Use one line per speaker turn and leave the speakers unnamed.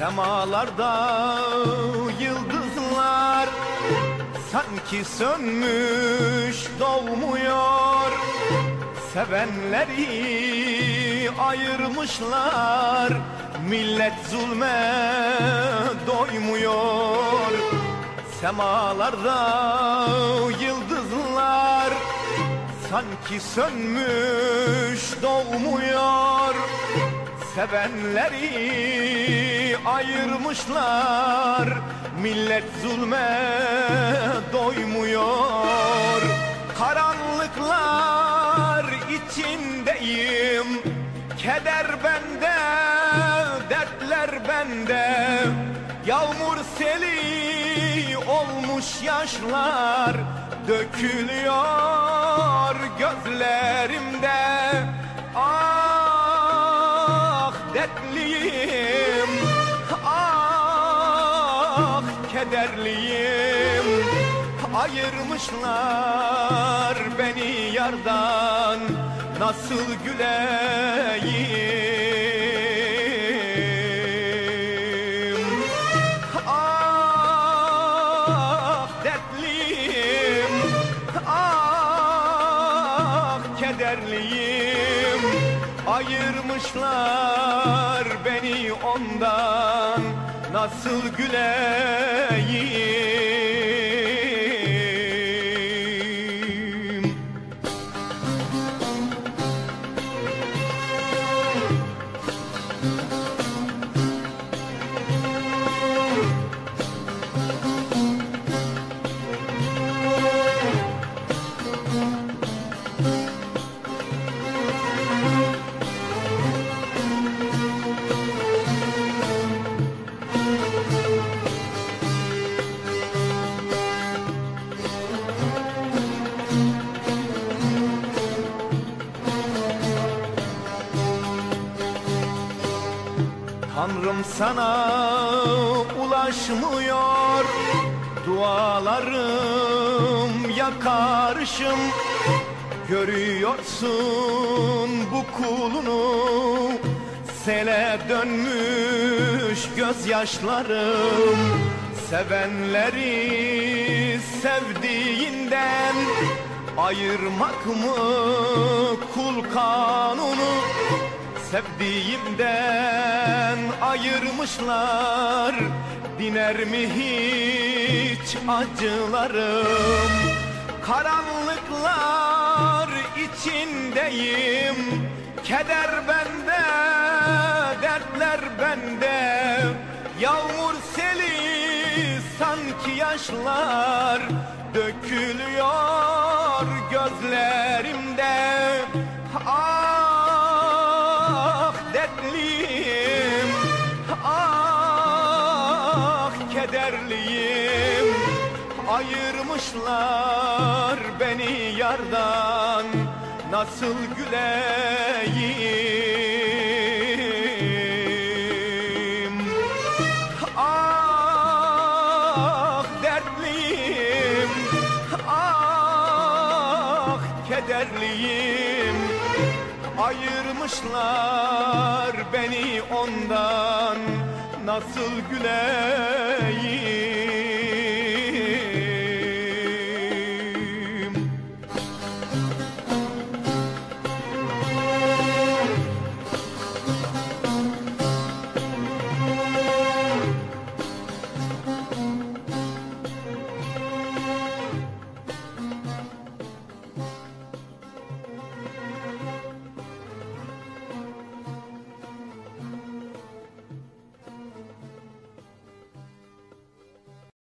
Semalarda yıldızlar Sanki sönmüş doğmuyor. Sevenleri ayırmışlar Millet zulme doymuyor. Semalarda yıldızlar Sanki sönmüş doğmuyor Sevenleri ayırmışlar. Millet zulme doymuyor. Karanlıklar içindeyim. Keder bende, dertler bende. Yağmur seli olmuş yaşlar Dökülüyor gözlerimde Dertliyim Ah kederliyim. Ayırmışlar beni yardan. Nasıl güleyim? Ah dertliyim. Ah kederliyim Ayırmışlar beni ondan. Nasıl güleyim Tanrım sana ulaşmıyor. Dualarım yakarışım Görüyorsun bu kulunu. Sele dönmüş gözyaşlarım. Sevenleri sevdiğinden Ayırmak mı kul kanunu Sevdiğimden ayırmışlar. Diner mi hiç acılarım? Karanlıklar içindeyim. Keder bende, dertler bende. Yağmur seli sanki yaşlar. Dökülüyor gözlerimde dertliyim Ah kederliyim. Ayırmışlar beni yardan. Nasıl güleyim? Ah dertliyim. Ah kederliyim Ayırmışlar beni ondan. Nasıl güleyim